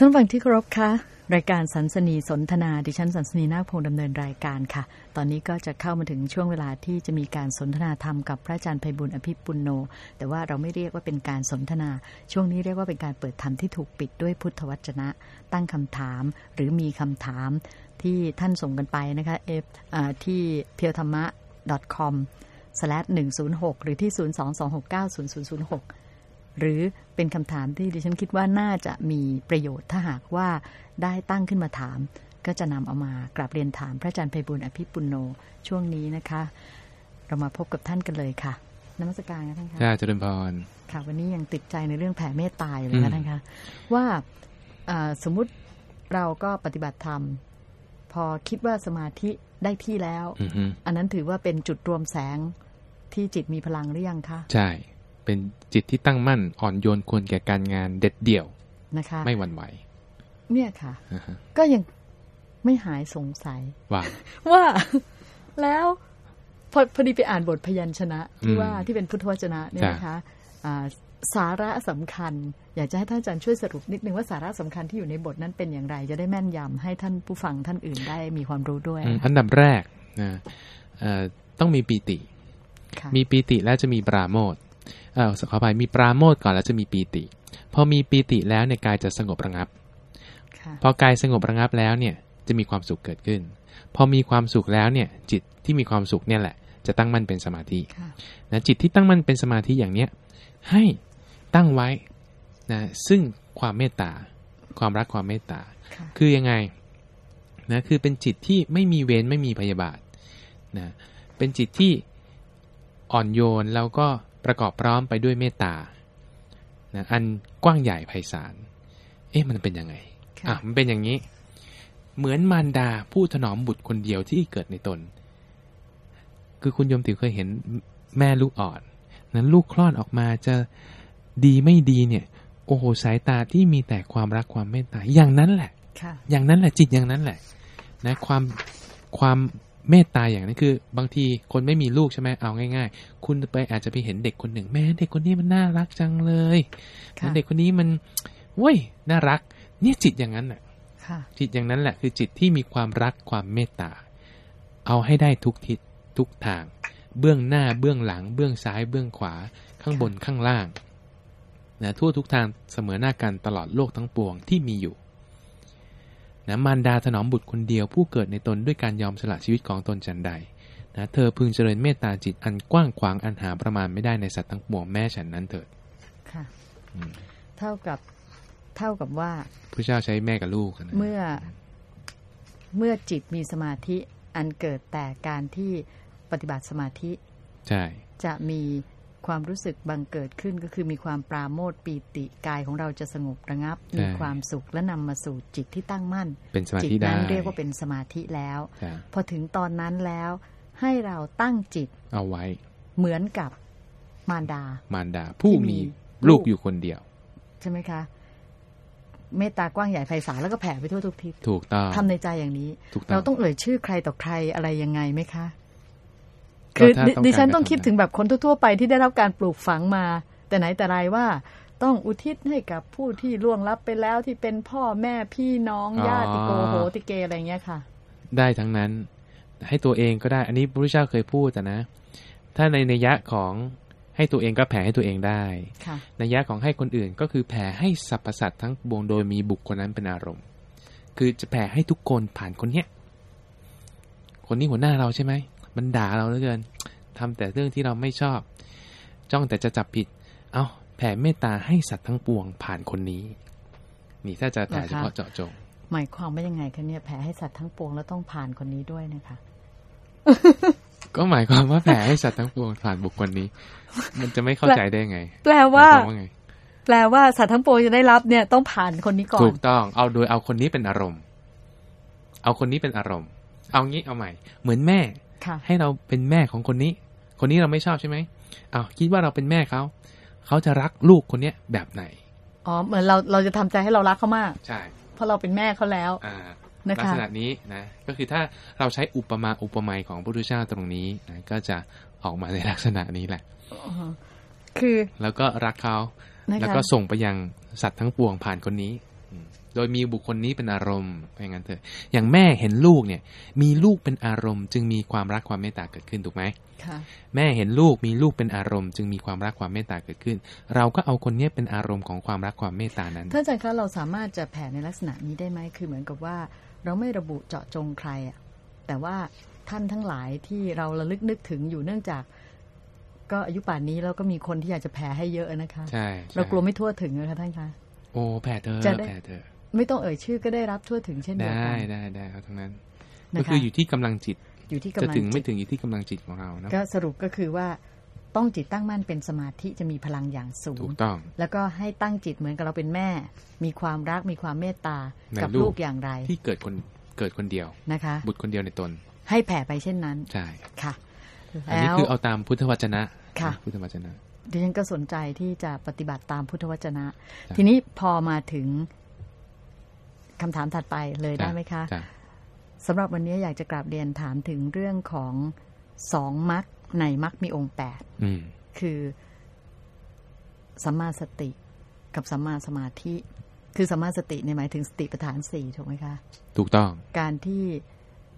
ท่านฟังที่เคารพคะรายการสันสนีสนทนา ดิฉันสันสนีนาคพงดำเนินรายการค่ะ ตอนนี้ก็จะเข้ามาถึงช่วงเวลาที่จะมีการสนทนาธรรมกับพระอาจารย์ไพบุญอภิปุลโน แต่ว่าเราไม่เรียกว่าเป็นการสนทนา ช่วงนี้เรียกว่าเป็นการเปิดธรรมที่ถูกปิดด้วยพุทธวจนะ ตั้งคำถามหรือมีคำถามที่ท่านส่งกันไปนะคะเอฟที่เพียวธรรมะ .com/106 หรือที่ 022690006 หรือเป็นคำถามที่ดิฉันคิดว่าน่าจะมีประโยชน์ถ้าหากว่าได้ตั้งขึ้นมาถาม ก็จะนำเอามากราบเรียนถามพระอาจารย์ไพบุญอภิปุโนช่วงนี้นะคะ เรามาพบกับท่านกันเลยค่ะนมัสการนะท่านคะจ้าเจริญพรค่ะ วันนี้ยังติดใจในเรื่องแผ่เมตตาอยู่เลยนะท่านคะว่าอ่าสมมุติเราก็ปฏิบัติธรรม พอคิดว่าสมาธิได้ที่แล้วอือฮึอันนั้นถือว่าเป็นจุดรวมแสงที่จิตมีพลังหรือยังคะ ใช่ เป็นจิตที่ตั้งมั่นอ่อนโยนควรแก่การงานเด็ดเดี่ยวนะคะ ไม่หวั่นไหว เนี่ยค่ะอ่าฮะก็ยังไม่หายสงสัย ว่าว่าแล้วพอพอดีไปอ่านบทพยัญชนะที่อืมว่าที่เป็นพุทธวจนะเนี่ยนะคะอ่าสาระสำคัญ อยากจะให้ท่านอาจารย์ช่วยสรุปนิดนึงว่าสาระสำคัญที่อยู่ในบทนั้นเป็นอย่างไร จะได้แม่นยำให้ท่านผู้ฟังท่านอื่นได้มีความรู้ด้วยอืมอันดับแรกนะเอ่อต้องมีปีติค่ะมีปีติแล้วจะมีปราโมท เอ่อขออภัยมีปราโมทก่อนแล้วจะมีปีติ พอมีปีติแล้วเนี่ยกายจะสงบระงับค่ะพอกายสงบระงับแล้วเนี่ยจะมีความสุขเกิดขึ้น พอมีความสุขแล้วเนี่ยจิตที่มีความสุขเนี่ยแหละ จะตั้งมั่นเป็นสมาธิค่ะนะจิตที่ตั้งมั่นเป็นสมาธิอย่างเนี้ยให้ตั้งไว้นะซึ่งความเมตตา ความรักความเมตตาค่ะคือยังไงนะคือเป็นจิตที่ไม่มีเวรไม่มีพยาบาทนะเป็นจิตที่อ่อนโยนแล้วก็ ประกอบพร้อมไปด้วยเมตตานะอันกว้างใหญ่ไพศาล เอ๊ะมันเป็นยังไงค่ะอะมันเป็นอย่างนี้ เหมือนมารดาผู้ถนอมบุตรคนเดียวที่เกิดในตน คือคุณโยมติวเคยเห็นแม่ลูกอ่อน นั้นลูกคลอดออกมาจะดีไม่ดีเนี่ย โอ้โหสายตาที่มีแต่ความรักความเมตตาอย่างนั้นแหละค่ะอย่างนั้นแหละจิตอย่างนั้นแหละ นะ ความความ เมตตาอย่างนั้นคือ บางทีคนไม่มีลูกใช่ไหมเอาง่าย ๆ คุณไปอาจจะไปเห็นเด็กคนหนึ่งแม่เด็กคนนี้มันน่ารักจังเลยค่ะนะเด็กคนนี้มันเว้ยน่ารัก เนี่ยจิตอย่างนั้นแหละค่ะจิตอย่างนั้นแหละคือจิตที่มีความรักความเมตตา เอาให้ได้ทุกทิศทุกทาง เบื้องหน้าเบื้องหลัง เบื้องซ้ายเบื้องขวาข้างบนข้างล่างนะทั่วทุกทางเสมอหน้ากันตลอดโลกทั้งปวงที่มีอยู่ นะมารดาถนอมบุตรคนเดียวผู้เกิดในตนด้วยการยอมสละชีวิตของตนฉันใดนะเธอพึงเจริญเมตตาจิตอันกว้างขวางอันหาประมาณไม่ได้ในสัตว์ทั้งปวงแม้ฉันนั้นเถิดค่ะอืมเท่ากับเท่ากับว่าพระเจ้าใช้แม่กับลูกนะเมื่อเมื่อจิตมีสมาธิอันเกิดแต่การที่ปฏิบัติสมาธิ ใช่ จะมี ความรู้สึกบังเกิดขึ้นก็คือมีความปราโมทย์ปีติกายของเราจะสงบระงับ มีความสุขและนำมาสู่จิตที่ตั้งมั่นเป็นสมาจิตธิได้นั้นเรียกว่าเป็นสมาธิแล้วจ้ะพอถึงตอนนั้นแล้วให้เราตั้งจิตเอาไว้ เหมือนกับมารดา มารดา ผู้ที่มีมีลูลูกกอยู่คนเดียว ใช่ไหมคะ เมตตากว้างใหญ่ไพศาลแล้วก็แผ่ไปทั่วทุกทิศถูกต้องทำในใจอย่างนี้ถูกต้องเราต้องเอ่ยชื่อใครต่อใครอะไรยังไงไหมคะก็ คือถ้าดิต้องดิฉันการต้องกระทำคิดถึงแบบคนทั่วๆไปที่ได้รับการปลูกฝังมา แต่ไหนแต่ไรว่าต้องอุทิศให้กับผู้ที่ล่วงลับไปแล้วที่เป็นพ่อแม่พี่น้องญาติโกโหติเกอะไรเงี้ยค่ะ ได้ทั้งนั้น ให้ตัวเองก็ได้ อันนี้พระพุทธเจ้าเคยพูดแต่นะ ถ้าในนัยยะของให้ตัวเองก็แผ่ให้ตัวเองได้ค่ะนัยยะของให้คนอื่นก็คือแผ่ให้สรรพสัตว์ทั้งปวงโดยมีบุคคลนั้นเป็นอารมณ์ คือจะแผ่ให้ทุกคนผ่านคนเนี้ยคนนี้หัวหน้าเราใช่ไหม มันด่าเราเหลือเกินทำแต่เรื่องที่เราไม่ชอบ จ้องแต่จะจับผิด เอาแผ่เมตตาให้สัตว์ทั้งปวงผ่านคนนี้ นี่ถ้าจะแผ่เฉพาะเจาะจง หมายความว่ายังไงคะเนี่ยแผ่ให้สัตว์ทั้งปวงแล้วต้องผ่านคนนี้ด้วยนะคะ ก็หมายความว่าแผ่ให้สัตว์ทั้งปวงผ่านบุคคลนี้ มันจะไม่เข้าใจได้ไง แปลว่าหมยความว่าไงแปลว่าสัตว์ทั้งปวงจะได้รับเนี่ยต้องผ่านคนนี้ก่อถูนกต้อง เอาโดยเอาคนนี้เป็นอารมณ์ เอาคนนี้เป็นอารมณ์ เอางี้เอาใหม่ เหมือนแม่ค่ะ ให้เราเป็นแม่ของคนนี้ คนนี้เราไม่ชอบใช่ไหมเอาคิดว่าเราเป็นแม่เขาเขาจะรักลูกคนเนี้ยแบบไหนอ๋อเหมือนเราเราจะทำใจให้เรารักเขามากใช่เพราะเราเป็นแม่เขาแล้วอ่านะลักคะษณะนี้นะก็คือถ้าเราใช้อุปมาอุปไมยของพระพุทธเจ้าตรงนี้นะก็จะออกมาในลักษณะนี้แหละอ๋อคือ แล้วก็รักเขานะคะแล้วก็ส่งไปยังสัตว์ทั้งปวงผ่านคนนี้อืมโดยมีบุคคลนี้เป็นอารมณ์อย่างนั้นเถอะ อย่างแม่เห็นลูกเนี่ย มีลูกเป็นอารมณ์ จึงมีความรักความเมตตาเกิดขึ้นถูกไหมค่ะแม่เห็นลูกมีลูกเป็นอารมณ์ จึงมีความรักความเมตตาเกิดขึ้น เราก็เอาคนเนี้ยเป็นอารมณ์ของความรักความเมตตานั้นท่านอาจารย์คะเราสามารถจะแผ่ในลักษณะนี้ได้ไหมคือเหมือนกับว่า เราไม่ระบุเจาะจงใครอะแต่ว่าท่านทั้งหลายที่เราระลึกนึกถึงอยู่เนื่องจากก็อายุป่านนี้เราก็มีคนที่อยากจะแผ่ให้เยอะนะคะใช่ใช่ เรากลัวไม่ทั่วถึงนะคะท่านคะ โอ้ แผ่เธอจะได้แผ่เธอ ไม่ต้องเอ่ยชื่อก็ได้รับทั่วถึงเช่นเดียวได้กันได้ได้ครับทั้งนั้นนะก็คะคืออยู่ที่กำลังจิตอยู่ที่จะกำลังถึงไม่จิตถึงอยู่ที่กำลังจิตของเรานะก็สรุปก็คือว่าต้องจิตตั้งมั่นเป็นสมาธิจะมีพลังอย่างสูถูงกต้อง แล้วก็ให้ตั้งจิตเหมือนกับเราเป็นแม่ มีความรักมีความเมตตาในกับลูลูกกอย่างไร ที่เกิดคนเกิดคนเดียวนะคะ บุตรคนเดียวในตน ให้แผ่ไปเช่นนั้นใช่ค่ะอันนี้แล้วคือเอาตามพุทธวจนะค่ะ พุทธวจนะดิฉันก็สนใจที่จะปฏิบัติตามพุทธวจนะจ้ะทีนี้พอมาถึง คำถามถัดไปเลยได้ไหมคะจ้ะสำหรับวันนี้อยากจะกราบเรียนถามถึงเรื่องของสองมรรคในมรรคมีองค์แปดอืมคือสัมมาสติกับสัมมาสมาธิ คือสัมมาสติเนี่ยหมายถึงสติปัฏฐานสี่ถูกไหมคะ ถูกต้อง การที่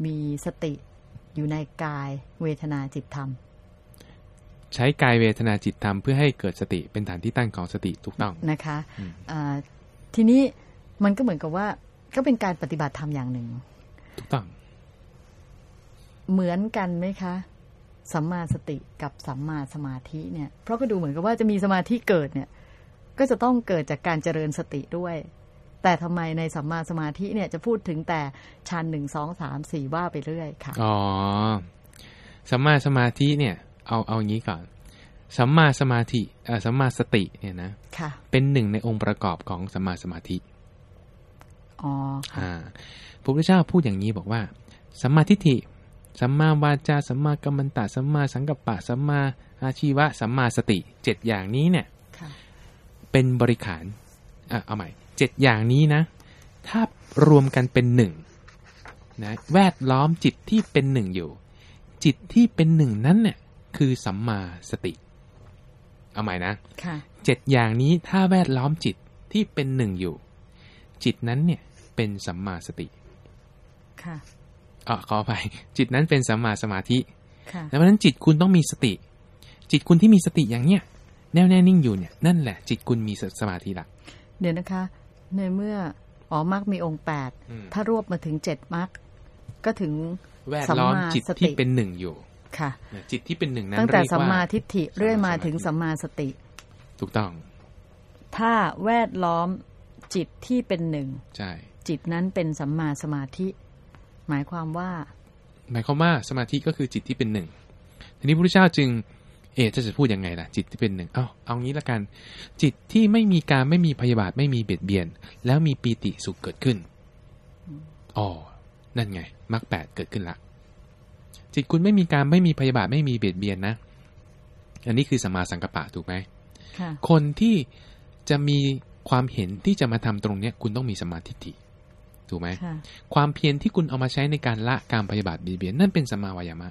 มีสติอยู่ในกายเวทนาจิตธรรม ใช้กายเวทนาจิตธรรมเพื่อให้เกิดสติเป็นฐานที่ตั้งของสติถูกต้องนะคะอืมอ่าทีนี้มันก็เหมือนกับว่า ก็เป็นการปฏิบัติธรรมอย่างหนึ่ง ถูกต้อง เหมือนกันไหมคะสัมมาสติกับสัมมาสมาธิเนี่ย เพราะก็ดูเหมือนกับว่าจะมีสมาธิเกิดเนี่ย ก็จะต้องเกิดจากการเจริญสติด้วย แต่ทำไมในสัมมาสมาธิเนี่ยจะพูดถึงแต่ชั้นหนึ่งสองสามสี่ว่าไปเรื่อยค่ะ อ๋อ สัมมาสมาธิเนี่ย เอาเอาอย่างนี้ก่อน สัมมาสมาธิเอ่อสัมมาสติเนี่ยนะ ค่ะ เป็นหนึ่งในองค์ประกอบของสัมมาสมาธิ อ๋อค่ะอ่าพระพุทธเจ้าพูดอย่างนี้บอกว่าสัมมาทิฏฐิสัมมาวาจาสัมมากัมมันตะสัมมาสังกัปปะสัมมาอาชีวะสัมมาสติเจ็ดอย่างนี้เนี่ยค่ะเป็นบริขารอะเอาใหม่เจ็ดอย่างนี้นะ ถ้ารวมกันเป็นหนึ่งนะแวดล้อมจิตที่เป็นหนึ่งอยู่ จิตที่เป็นหนึ่งนั้นเนี่ยคือสัมมาสติ เอาใหม่นะค่ะเจ็ดอย่างนี้ถ้าแวดล้อมจิตที่เป็นหนึ่งอยู่ จิตนั้นเนี่ย เป็นสัมมาสติ ค่ะอ๋อขออภัยจิตนั้นเป็นสัมมาสมาธิค่ะดังนั้นจิตคุณต้องมีสติ จิตคุณที่มีสติอย่างเนี้ยแน่วแน่นิ่งอยู่เนี่ยนั่นแหละ จิตคุณมีสมาธิหลักเดี๋ยวนะคะ ในเมื่ออ๋อมรรคมีองค์แปดอืมถ้ารวบมาถึงเจ็ดมรรคก็ถึงแวดล้อมจิตสัมมาสติที่เป็นหนึ่งอยู่ ค่ะนะจิตที่เป็นหนึ่งนั้นตั้งแต่เรียกสัมว่ามาทิฏฐิเรื่อยมาสัมมาสมาธิถึงสัมมาสติ ถูกต้อง ถ้าแวดล้อมจิตที่เป็นหนึ่งใช่ จิตนั้นเป็นสัมมาสมาธิ หมายความว่า หมายความว่าสมาธิก็คือจิตที่เป็นหนึ่งทีนี้พระพุทธเจ้าจึง เอะจะจะพูดยังไงล่ะ จิตที่เป็นหนึ่งเอาเอางี้ละกัน จิตที่ไม่มีการไม่มีพยาบาทไม่มีเบียดเบียน แล้วมีปีติสุขเกิดขึ้นอ๋อนั่นไงมรรคแปดเกิดขึ้นละจิตคุณไม่มีการไม่มีพยาบาทไม่มีเบียดเบียนนะอันนี้คือสัมมาสังกัปปะถูกไหมค่ะคนที่จะมีความเห็นที่จะมาทำตรงเนี้ย คุณต้องมีสมาธิฏฐิ ถูกไหมค่ะความเพียรที่คุณเอามาใช้ในการละการพยาบาทเบียดเบียนนั่นเป็นสัมมาวายามะ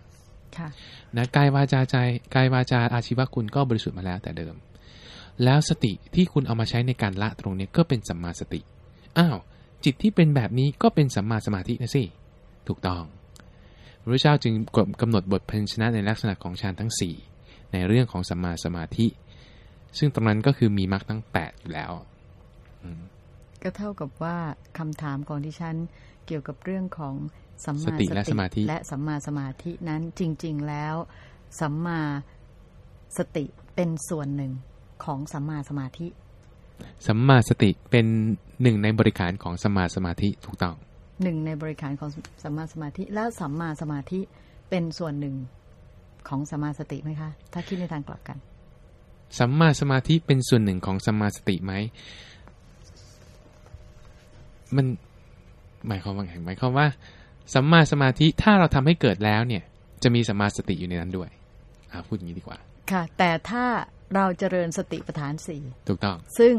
ค่ะนะกายวาจาใจกายวาจาอาชีวะคุณก็บริสุทธิ์มาแล้วแต่เดิม แล้วสติที่คุณเอามาใช้ในการละตรงเนี้ยก็เป็นสัมมาสติอ้าวจิตที่เป็นแบบนี้ก็เป็นสัมมาสมาธินะสิถูกต้องพระพุทธเจ้าจึงกำหนดบทเพลชนะในลักษณะของฌานทั้ง 4 ในเรื่องของสัมมาสมาธิ ซึ่งตรงนั้นก็คือมีมรรคทั้ง 8 อยู่แล้วอืม ก็เท่ากับว่าคำถามของดิฉันเกี่ยวกับเรื่องของสัมมาสติและสมาธิและสัมมาสมาธินั้นจริง ๆ แล้ว สัมมาสติเป็นส่วนหนึ่งของสัมมาสมาธิ สัมมาสติเป็นหนึ่งในบริการของสัมมาสมาธิถูกต้องหนึ่งในบริการของสัมมาสมาธิ แล้วสัมมาสมาธิเป็นส่วนหนึ่งของสัมมาสติไหมคะ ถ้าคิดในทางกลับกันสัมมาสมาธิเป็นส่วนหนึ่งของสัมมาสติไหม มันหมายความว่าไงหมายความว่าสัมมาสมาธิถ้าเราทำให้เกิดแล้วเนี่ย จะมีสัมมาสติอยู่ในนั้นด้วยอ่าพูดอย่างนี้ดีกว่า ค่ะ แต่ถ้าเราเจริญสติปัฏฐานสี่ถูกต้อง ซึ่ง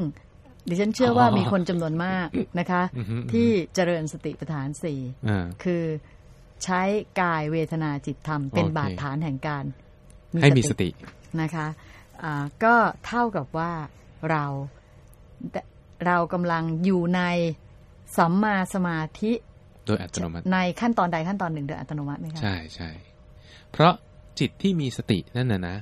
ดิฉันเชื่อว่าอ๋อมีคนจำนวนมากนะคะอือฮึอือฮึที่เจริญสติปัฏฐานสี่อ่าคือใช้กายเวทนาจิตธรรม เป็นโอเคบาดฐานแห่งการให้มีสตินะคะอ่าก็เท่ากับว่าเราเรากำลังอยู่ใน สัมมาสมาธิ โดยอัตโนมัติ ในขั้นตอนใดขั้นตอนหนึ่งโดยอัตโนมัติไหมคะใช่ใช่เพราะจิตที่มีสตินั่นน่ะนะ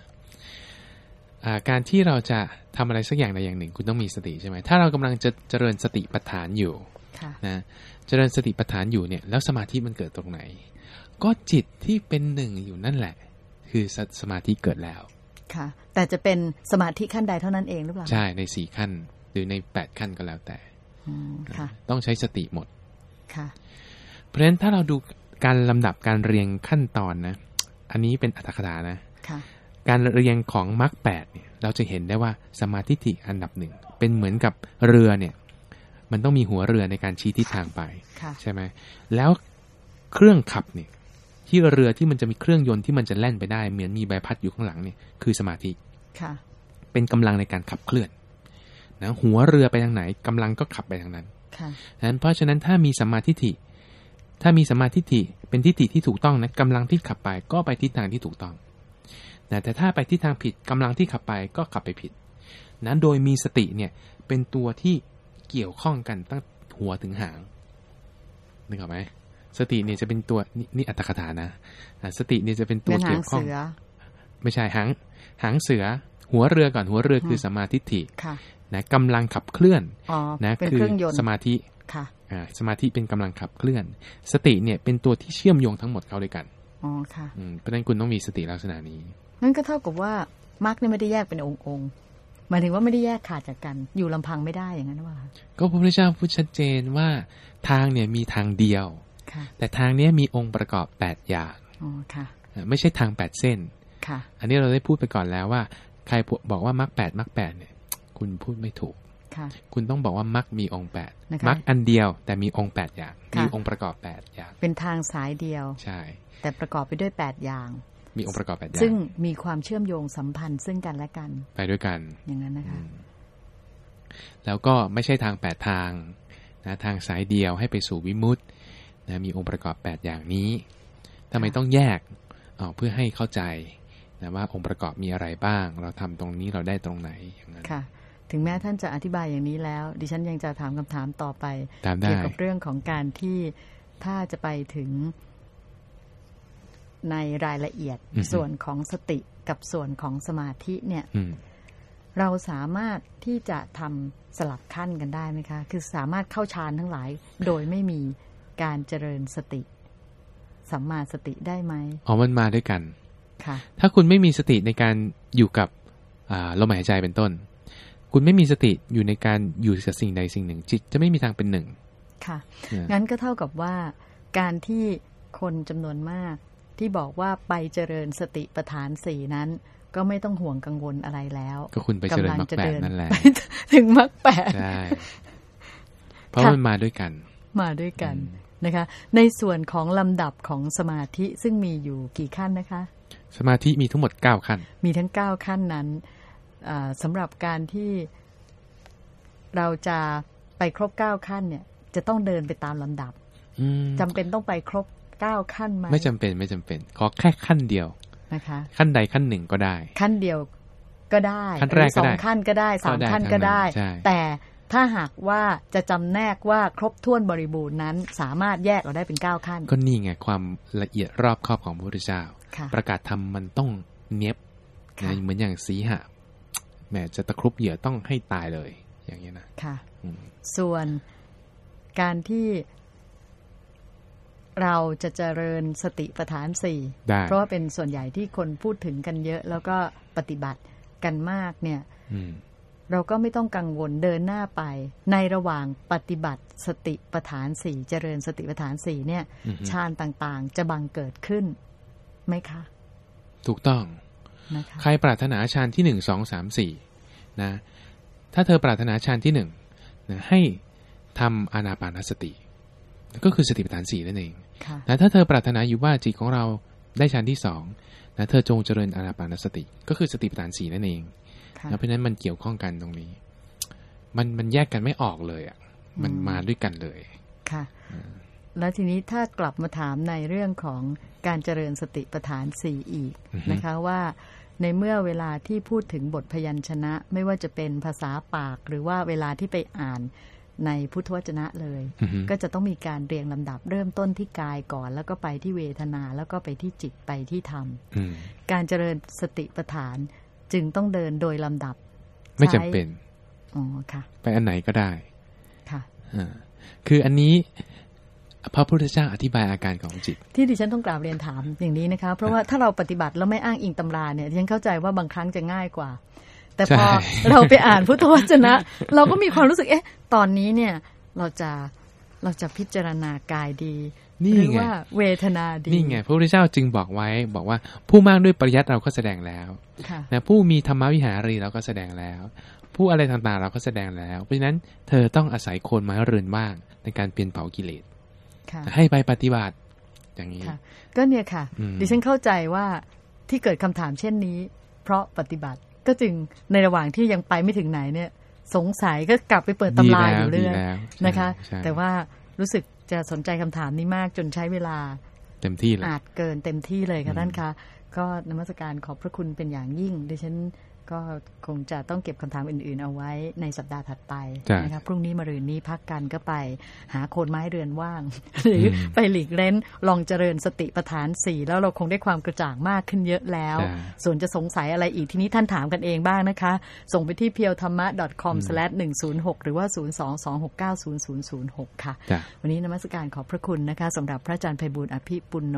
อ่าการที่เราจะทำอะไรสักอย่างใดอย่างหนึ่ง คุณต้องมีสติใช่ไหมถ้าเรากำลังจะเจริญสติปัฏฐานอยู่ค่ะนะเจริญสติปัฏฐานอยู่เนี่ย แล้วสมาธิมันเกิดตรงไหน ก็จิตที่เป็นหนึ่งอยู่นั่นแหละ คือสสมาธิเกิดแล้ว ค่ะ แต่จะเป็นสมาธิขั้นใดเท่านั้นเองหรือเปล่า ใช่ในสี่ขั้นหรือในแปดขั้นก็แล้วแต่อืมค่ะ ต้องใช้สติหมดค่ะเพราะฉะนั้นถ้าเราดูการลำดับการเรียงขั้นตอนนะ อันนี้เป็นอัตถคถานะค่ะการเรียงของมรรคแปดเนี่ย เราจะเห็นได้ว่าสมาธิฐิอันดับหนึ่งเป็นเหมือนกับเรือเนี่ย มันต้องมีหัวเรือในการชี้ทิศทางไปค่ะใช่ไหมแล้วเครื่องขับเนี่ยที่เรือที่มันจะมีเครื่องยนต์ที่มันจะแล่นไปได้ เหมือนมีใบพัดอยู่ข้างหลังเนี่ยคือสมาธิค่ะ เป็นกำลังในการขับเคลื่อน นะหัวเรือไปทางไหนกำลังก็ขับไปทางนั้นค่ะนั้นเพราะฉะนั้นถ้ามีสัมมาทิฏฐิ ถ้ามีสัมมาทิฏฐิเป็นทิฏฐิที่ถูกต้องนะกำลังที่ขับไปก็ไปทิศทางที่ถูกต้องนะแต่ถ้าไปทิศทางผิดกำลังที่ขับไปก็ขับไปผิดนะโดยมีสติเนี่ยเป็นตัวที่เกี่ยวข้องกันตั้งหัวถึงหางนึกออกไหมสติเนี่ยจะเป็นตัวนี่นี่อัตถคถานะอะสติเนี่ยจะเป็นตัวเงินหาเกี่ยงวข้องเสือไม่ใช่หางหางเสือ หัวเรือก่อนหัวเรือคือมสัมมาทิฏฐิค่ะนะกำลังขับเคลื่อนอ๋อนะเป็นคืเครื่องยนต์สมาธิค่ะอ่าสมาธิเป็นกำลังขับเคลื่อน สติเนี่ยเป็นตัวที่เชื่อมโยงทั้งหมดเข้าด้วยกันอ๋อค่ะอืมเพราะฉะนั้นคุณต้องมีสติลักษณะนี้นั่นก็เท่ากับว่ามรรคเนี่ยไม่ได้แยกเป็นองค์องค์หมายถึงว่าไม่ได้แยกขาดจากกัน อยู่ลำพังไม่ได้อย่างนั้นหรือเปล่าคะก็พระพุทธเจ้าพูดชัดเจนว่าทางเนี่ยมีทางเดียวค่ะแต่ทางเนี้ยมีองค์ประกอบ8อย่างอ๋อค่ะอ่าไม่ใช่ทาง8เส้นค่ะอันนี้เราได้พูดไปก่อนแล้วว่า ใครบอกว่ามรรคแปดมรรคแปดเนี่ย คุณพูดไม่ถูกค่ะคุณต้องบอกว่ามรรคมีองค์แปดนะคะมรรคอันเดียวแต่มีองค์แปดอย่างค่ะมีองค์ประกอบแปดอย่าง เป็นทางสายเดียว ใช่ แต่ประกอบไปด้วยแปดอย่าง มีองค์ประกอบแปดอย่าซึ่งงมีความเชื่อมโยงสัมพันธ์ซึ่งกันและกัน ไปด้วยกัน อย่างนั้นนะคะ แล้วก็ไม่ใช่ทางแปดทางนะทางสายเดียวให้ไปสู่วิมุตตินะมีองค์ประกอบ8อย่างนี้ทำไมค่ะต้องแยกอ๋อเพื่อให้เข้าใจ นะว่าองค์ประกอบมีอะไรบ้าง เราทำตรงนี้เราได้ตรงไหนอย่างนั้นค่ะ ถึงแม้ท่านจะอธิบายอย่างนี้แล้ว ดิฉันยังจะถามคำถามต่อไปตามได้เกี่ยวกับเรื่องของการที่ถ้าจะไปถึงในรายละเอียดอือฮึส่วนของสติกับส่วนของสมาธิเนี่ยอืมเราสามารถที่จะทำสลับขั้นกันได้ไหมคะ คือสามารถเข้าฌานทั้งหลาย โดยไม่มีการเจริญสติสัมมาสติได้ไหมอ๋อมันมาด้วยกันค่ะ ถ้าคุณไม่มีสติในการอยู่กับอ่าลมหายใจเป็นต้น คุณไม่มีสติอยู่ในการอยู่กับสิ่งใดสิ่งหนึ่ง จิตจะไม่มีทางเป็นหนึ่ง ค่ะนะงั้นก็เท่ากับว่าการที่คนจำนวนมากที่บอกว่าไปเจริญสติปัฏฐานสี่นั้น ก็ไม่ต้องห่วงกังวลอะไรแล้ว ก็คุณไปเจริญมรรคแปดเดินั่นแหละไปถึงมรรคแปดใช่เพราะค่ะมันมาด้วยกัน มาด้วยกันอืมนะคะ ในส่วนของลำดับของสมาธิซึ่งมีอยู่กี่ขั้นนะคะ สมาธิมีทั้งหมด 9 ขั้น มีทั้งเก้าขั้นนั้นอ่าสำหรับการที่เราจะไปครบเก้าขั้นเนี่ย จะต้องเดินไปตามลำดับอืมจำเป็นต้องไปครบเก้าขั้นไหมไม่จำเป็นไม่จำเป็น ขอแค่ขั้นเดียวนะคะ ขั้นใดขั้นหนึ่งก็ได้ ขั้นเดียวก็ได้ขั้นแรกหอสก็อได้งขั้นก็ได้สามก็ได้ขั้นก็ได้ทั้งนั้นใช่แต่ถ้าหากว่าจะจำแนกว่าครบถ้วนบริบูรณ์นั้น สามารถแยกออกได้เป็นเก้าขั้น ก็นี่ไงความละเอียดรอบครอบของพระพุทธเจ้าค่ะ ประกาศธรรมมันต้องเนียบค่ะนะเหมือนอย่างสีหะแหมจะตะครุบเหยื่อต้องให้ตายเลย อย่างนี้ยนะค่ะอืมส่วนการที่เราจะเจริญสติปัฏฐานสี่ได้เพราะว่าเป็นส่วนใหญ่ที่คนพูดถึงกันเยอะ แล้วก็ปฏิบัติกันมากเนี่ยอืมเราก็ไม่ต้องกังวลเดินหน้าไป ในระหว่างปฏิบัติสติปัฏฐานสี่เจริญสติปัฏฐานสี่เนี่ยอือฮึฌานต่างๆ จะบังเกิดขึ้น ไหมคะ ถูกต้องนะคะใครปรารถนาฌานที่หนึ่งสองสามสี่นะถ้าเธอปรารถนาฌานที่หนึ่งนะให้ทำอานาปานสติ ก็คือสติปัฏฐานสี่นั่นเองค่ะนะถ้าเธอปรารถนาอยู่ว่าจิตของเราได้ฌานที่สองนะเธอจงเจริญอานาปานสติ ก็คือสติปัฏฐานสี่นั่นเองค่ะนะเพราะฉะนั้นมันเกี่ยวข้องกันตรงนี้ มันมันแยกกันไม่ออกเลยอะ มันมาด้วยกันเลย ค่ะ แล้วทีนี้ถ้ากลับมาถามในเรื่องของการเจริญสติปัฏฐานสี่อีกอือฮึนะคะว่าในเมื่อเวลาที่พูดถึงบทพยัญชนะ ไม่ว่าจะเป็นภาษาปาก หรือว่าเวลาที่ไปอ่านในพุทธวจนะเลยอือฮึก็จะต้องมีการเรียงลำดับเริ่มต้นที่กายก่อน แล้วก็ไปที่เวทนาแล้วก็ไปที่จิตไปที่ธรรมอืมการเจริญสติปัฏฐานจึงต้องเดินโดยลำดับ ไม่จำเป็นอ๋อค่ะ ไปอันไหนก็ได้ค่ะอ่าคืออันนี้ พระพุทธเจ้าอธิบายอาการของจิต ที่ดิฉันต้องกราบเรียนถามอย่างนี้นะคะ เพราะว่าถ้าเราปฏิบัติแล้วไม่อ้างอิงตำราเนี่ยดิฉันเข้าใจว่าบางครั้งจะง่ายกว่า แต่พอใช่เราไปอ่านพุทธวจนะ เราก็มีความรู้สึกเอ๊ะ ตอนนี้เนี่ยเราจะเราจะพิจารณากายดีนี่หรือไงว่าเวทนาดีนี่ไงพระพุทธเจ้าจึงบอกไว้ บอกว่าผู้มากด้วยปริยัติเราก็แสดงแล้วค่ะนะผู้มีธรรมวิหารีเราก็แสดงแล้ว ผู้อะไรต่างๆเราก็แสดงแล้ว เพราะฉะนั้นเธอต้องอาศัยโคนไม้เรือนว่างในการเปลี่ยนเผากิเลสค่ะ ให้ไปปฏิบัติ อย่างนี้ค่ะก็เนี่ยค่ะอืมดิฉันเข้าใจว่าที่เกิดคำถามเช่นนี้ เพราะปฏิบัติก็จึงในระหว่างที่ยังไปไม่ถึงไหนเนี่ย สงสัยก็กลับไปเปิดตำราอยู่เรื่อยดีแล้วนะคะใช่แต่ว่ารู้สึกจะสนใจคำถามนี้มากจนใช้เวลาเต็มที่เลยอาจเกินเต็มที่เลยอืค่ะมท่านคะ ก็นมัสการขอบพระคุณเป็นอย่างยิ่งดิฉัน ก็คงจะต้องเก็บคำถามอื่น ๆ เอาไว้ในสัปดาห์ถัดไปจ้ะนะคะพรุ่งนี้มารืนนี้พักกันก็ไปหาโคนไม้เรือนว่าง หรืออมไปหลีกเล่นลองเจริญสติปัฏฐานสี่แล้วเราคงได้ความกระจ่างมากขึ้นเยอะแล้วจ้ะส่วนจะสงสัยอะไรอีกทีนี้ท่านถามกันเองบ้างนะคะ ส่งไปที่ p e e l t h a m m a c o m 1 0 6 หรือว่า 022690006 ค่ะจ้ะวันนี้นมัสการขอบพระคุณนะคะสำหรับพระอาจารย์ไพบูลย์อภิปุณโน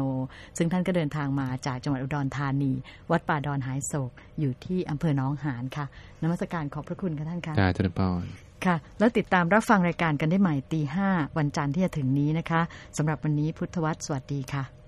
ซึ่งท่านก็เดินทางมาจากจังหวัดอุดรธานี วัดป่าดอนหายโศกอยู่ที่อำเภอหนองหานค่ะนมัสการขอบพระคุณค่ะท่านค่ะจ้าเจริญพรค่ะ แล้วติดตามรับฟังรายการกันได้ใหม่ตีห้าวันจันทร์ที่จะถึงนี้นะคะสำหรับวันนี้พุทธวัตรสวัสดีค่ะ